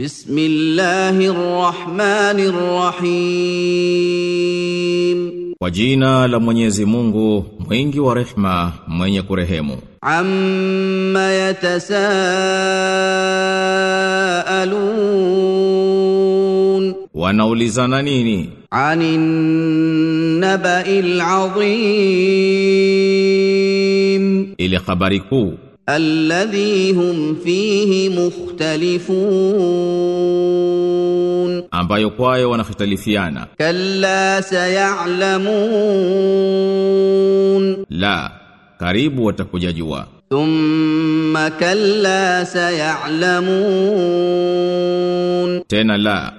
بسم الله الرحمن الرحيم Kwa jina la Mwenyezi Mungu, mwingi wa rehma, mwenye kurehemu. عما يتساءلون Wanaulizana nini? عن النبأ العظيم Ile habari kuu alladhi hum fihi mukhtalifun, ambayo kwayo wanakhtalifiana. Kalla sayalamun, la karibu watakujajua. Thumma kalla sayalamun, tena la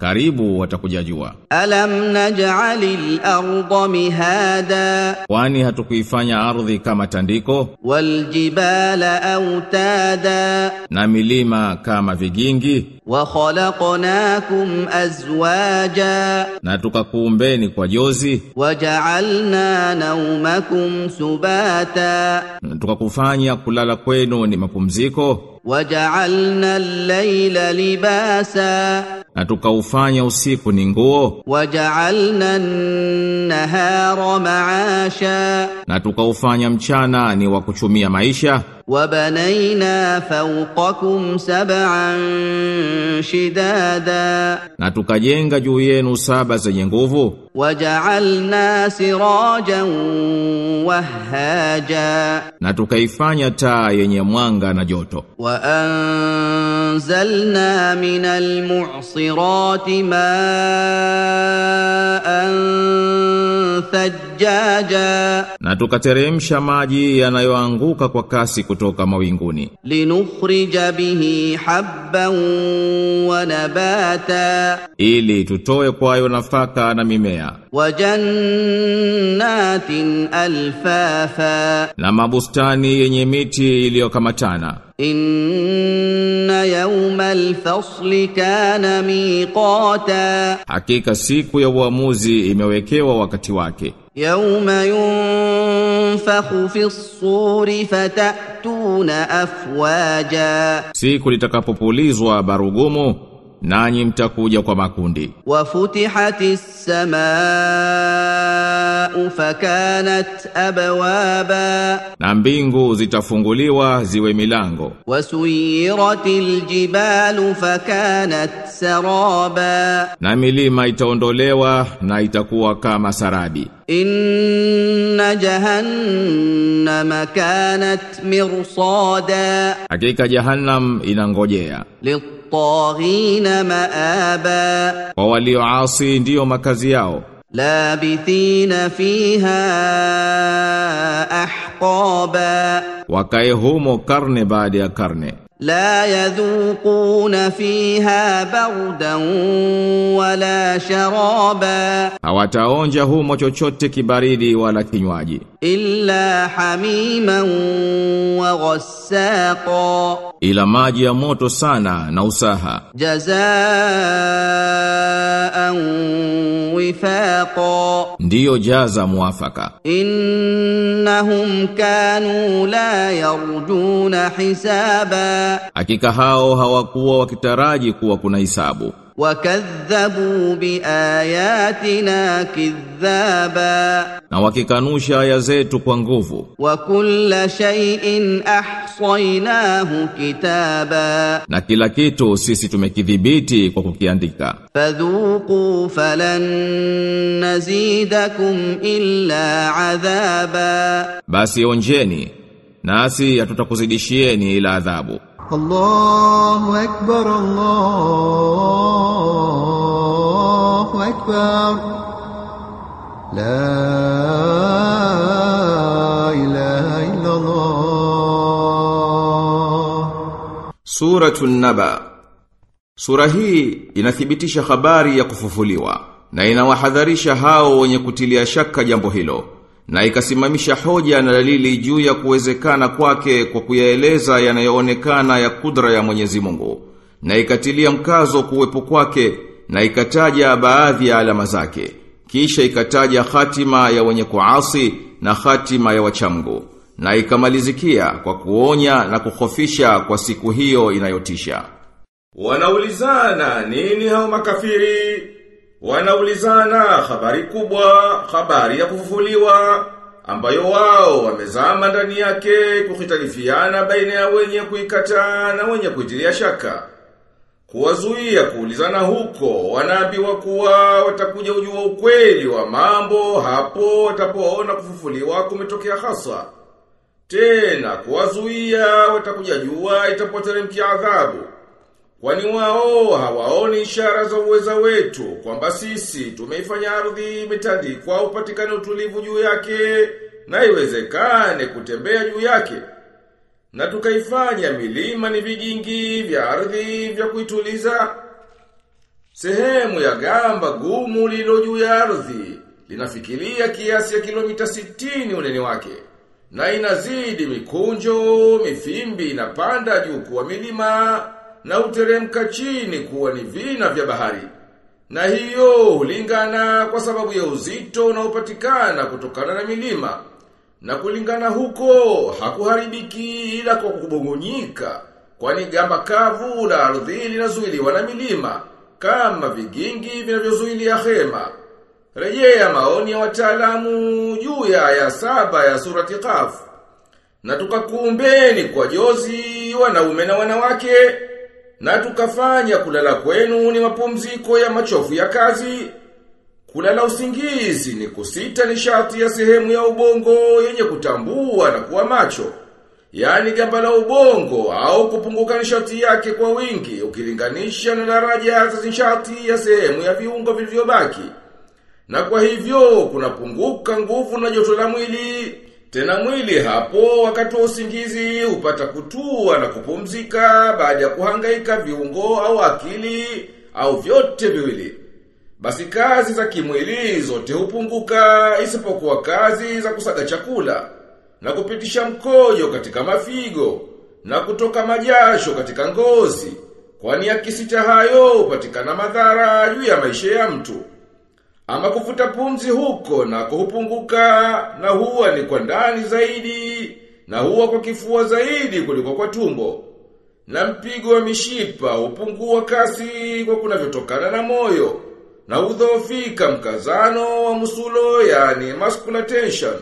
karibu watakujajua. Alam naj'alil arda mihada, kwani hatukuifanya ardhi kama tandiko? Wal jibala autada, na milima kama vigingi. Wa khalaqnakum azwaja, na tukakuumbeni kwa jozi. Wa ja'alna naumakum subata, tukakufanya kulala kwenu ni mapumziko. Wa ja'alna al-layla libasa na tukaufanya usiku ni nguo. Waja'alna an-nahara ma'asha. Na tukaufanya mchana ni wa kuchumia maisha. Wabanaina fawqakum sab'an shidada. Na tukajenga juu yenu saba zenye nguvu. وجعلنا سراجا وهاجا na tukaifanya taa yenye mwanga na joto وأنزلنا من المعصرات ماء ثجاجا na tukateremsha maji yanayoanguka kwa kasi kutoka mawinguni لنخرج به حبا ونباتا ili tutoe kwayo nafaka na mimea وجنات ألفافا na mabustani yenye miti iliyokamatana إن يوم الفصل كان ميقاتا hakika siku ya uamuzi imewekewa wakati wake يوم ينفخ في الصور فتأتون أفواجا siku litakapopulizwa barugumu nanyi mtakuja kwa makundi وفتحت السماء فكانت أبوابا na mbingu zitafunguliwa ziwe milango وسيرت الجبال فكانت سرابا na milima itaondolewa na itakuwa kama saradi إن جهنم كانت مرصادا hakika jahannam inangojea للطاغين مآبا kwa walioasi ndiyo makazi yao لابثين فيها أحقابا. وكاي كرن بعد كرن لا yadhuquna fiha bardan wala sharaba, hawataonja humo chochote kibaridi wala kinywaji. Illa hamiman wa ghassaqa, ila maji ya moto sana na usaha. Jazaan wifaqa, ndiyo jaza muafaka. Innahum kanu la yarjuna hisaba Hakika hao hawakuwa wakitaraji kuwa kuna hisabu. Wakadhabu biayatina kidhaba, na wakikanusha aya zetu kwa nguvu. Wa kulla shay'in ahsaynahu kitaba, na kila kitu sisi tumekidhibiti kwa kukiandika. Fadhuqu falan nazidakum illa adhaba, basi onjeni nasi hatutakuzidishieni ila adhabu. الله أكبر الله أكبر لا إله إلا الله Suratun Naba Sura hii inathibitisha habari ya kufufuliwa na inawahadharisha hao wenye kutilia shaka jambo hilo na ikasimamisha hoja na dalili juu ya kuwezekana kwake kwa kuyaeleza yanayoonekana ya kudra ya Mwenyezi Mungu na ikatilia mkazo kuwepo kwake na ikataja baadhi ya alama zake kisha ikataja hatima ya wenye kuasi na hatima ya wachamgu na ikamalizikia kwa kuonya na kukhofisha kwa siku hiyo inayotisha Wanaulizana nini hao makafiri? Wanaulizana habari kubwa, habari ya kufufuliwa, ambayo wao wamezama ndani yake kuhitalifiana baina ya wenye kuikataa na wenye kuitilia shaka. Kuwazuia kuulizana huko, wanaambiwa kuwa watakuja ujua ukweli wa mambo hapo watapoona kufufuliwa kumetokea haswa Tena kuwazuia watakuja jua itapoteremkia adhabu. Kwani wao hawaoni ishara za uweza wetu kwamba sisi tumeifanya ardhi imetandikwa upatikane utulivu juu yake na iwezekane kutembea juu yake. Na tukaifanya milima ni vigingi vya ardhi vya kuituliza. Sehemu ya gamba gumu lilo juu ya ardhi linafikiria kiasi ya kilomita 60 unene wake. Na inazidi mikunjo, mifimbi inapanda juu kuwa milima na uteremka chini kuwa ni vina vya bahari. Na hiyo hulingana kwa sababu ya uzito unaopatikana kutokana na milima. Na kulingana huko hakuharibiki ila kwa kubongonyika, kwani gamba kavu la ardhi linazuiliwa na milima kama vigingi vinavyozuilia hema. Rejea maoni ya wataalamu juu ya aya saba ya surati Qaf. Na tukakuumbeni kwa jozi wanaume na wanawake na tukafanya kulala kwenu ni mapumziko ya machofu ya kazi. Kulala usingizi ni kusita nishati ya sehemu ya ubongo yenye kutambua na kuwa macho. Yaani gamba la ubongo au kupunguka nishati yake kwa wingi ukilinganisha na daraja za nishati ya sehemu ya viungo vilivyobaki. Na kwa hivyo kunapunguka nguvu na joto la mwili. Tena mwili hapo wakati wa usingizi hupata kutua na kupumzika baada ya kuhangaika viungo au akili au vyote viwili. Basi kazi za kimwili zote hupunguka isipokuwa kazi za kusaga chakula na kupitisha mkojo katika mafigo na kutoka majasho katika ngozi. Kwani akisita hayo hupatikana madhara juu ya maisha ya mtu. Ama kuvuta pumzi huko na kuhupunguka na huwa ni kwa ndani zaidi na huwa kwa kifua zaidi kuliko kwa tumbo. Na mpigo wa mishipa hupungua kasi kwa kunavyotokana na moyo na hudhoofika mkazano wa musulo yani muscular tension.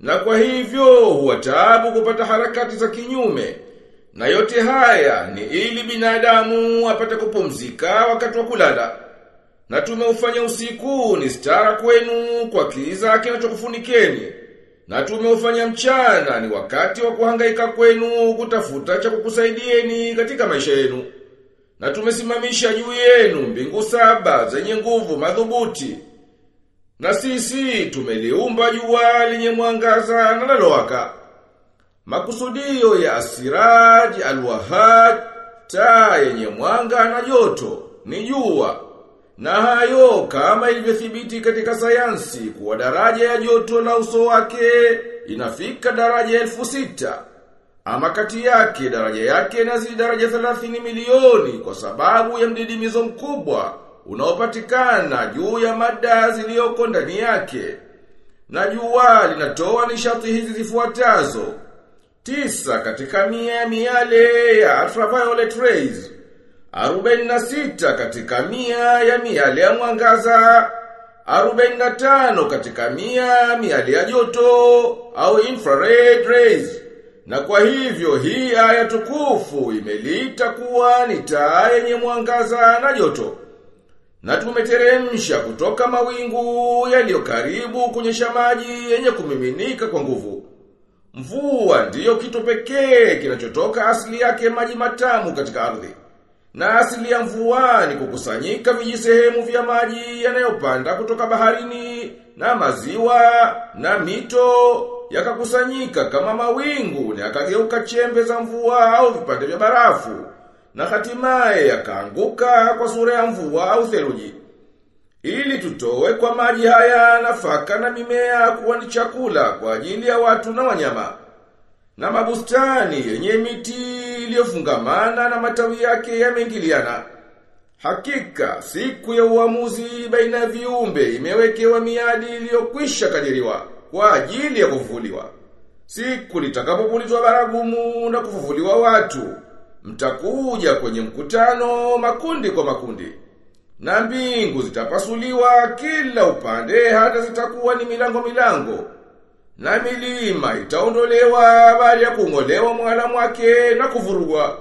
Na kwa hivyo huwa taabu kupata harakati za kinyume. Na yote haya ni ili binadamu apate kupumzika wakati wa kulala. Na tumeufanya usiku ni stara kwenu kwa kiza kinachokufunikeni. Na tumeufanya mchana ni wakati wa kuhangaika kwenu kutafuta cha kukusaidieni katika maisha yenu. Na tumesimamisha juu yenu mbingu saba zenye nguvu madhubuti. Na sisi tumeliumba jua lenye mwangaza na lalowaka. Makusudio ya asiraji alwahad taa yenye mwanga na joto ni jua. Na hayo kama ilivyothibiti katika sayansi kuwa daraja ya joto la uso wake inafika daraja elfu sita. Ama kati yake daraja yake inazidi daraja 30 milioni kwa sababu ya mdidimizo mkubwa unaopatikana juu ya mada zilizoko ndani yake. Na jua linatoa nishati hizi zifuatazo. Tisa katika mia ya miale ya ultraviolet rays. 46 katika mia ya miale ya mwangaza. 45 katika mia miale ya joto au infrared rays. Na kwa hivyo hii aya tukufu imeliita kuwa ni taa yenye mwangaza na joto. Na tumeteremsha kutoka mawingu yaliyo karibu kunyesha maji yenye kumiminika kwa nguvu. Mvua ndiyo kitu pekee kinachotoka asili yake maji matamu katika ardhi. Na asili ya mvua ni kukusanyika vijisehemu vya maji yanayopanda kutoka baharini na maziwa na mito yakakusanyika kama mawingu na yakageuka chembe za mvua au vipande vya barafu na hatimaye yakaanguka kwa sura ya mvua au theluji. Ili tutowe kwa maji haya nafaka na mimea kuwa ni chakula kwa ajili ya watu na wanyama. Na mabustani yenye miti iliyofungamana na matawi yake yameingiliana. Hakika siku ya uamuzi baina ya viumbe imewekewa miadi iliyokwisha kadiriwa kwa ajili ya kufufuliwa. Siku litakapopulizwa baragumu na kufufuliwa watu mtakuja kwenye mkutano makundi kwa makundi. Na mbingu zitapasuliwa kila upande hata zitakuwa ni milango milango. Na milima itaondolewa bali ya kung'olewa mwala mwake na kuvurugwa.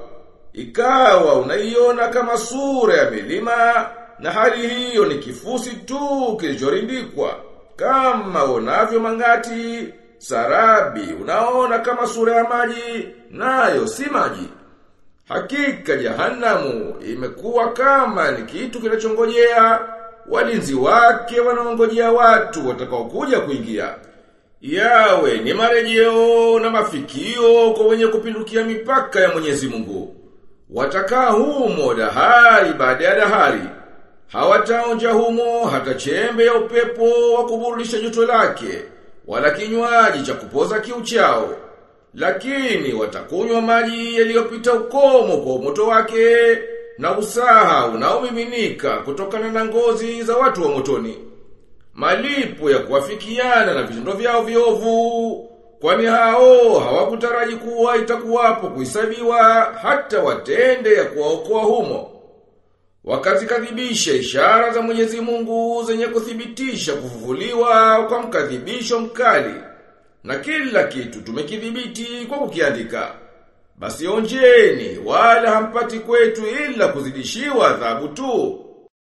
Ikawa unaiona kama sura ya milima na hali hiyo ni kifusi tu kilichorindikwa. Kama unavyo mangati, sarabi, unaona kama sura ya maji, nayo si maji. Hakika jahanamu imekuwa kama ni kitu kinachongojea walinzi wake wanaongojea watu watakaokuja kuingia. Yawe ni marejeo na mafikio kwa wenye kupindukia mipaka ya Mwenyezi Mungu. Watakaa humo dahari baada ya dahari. Hawataonja humo hata chembe ya upepo wa kuburudisha joto lake, wala kinywaji cha kupoza kiu chao. Lakini watakunywa maji yaliyopita ukomo kwa moto wake na usaha unaomiminika kutokana na ngozi za watu wa motoni. Malipo ya kuwafikiana na vitendo vyao viovu, kwani hao hawakutaraji kuwa itakuwapo kuhesabiwa hata watende ya kuwaokoa humo. Wakazikadhibisha ishara za Mwenyezi Mungu zenye kuthibitisha kufufuliwa kwa mkadhibisho mkali. Na kila kitu tumekidhibiti kwa kukiandika. Basi onjeni wala hampati kwetu ila kuzidishiwa adhabu tu.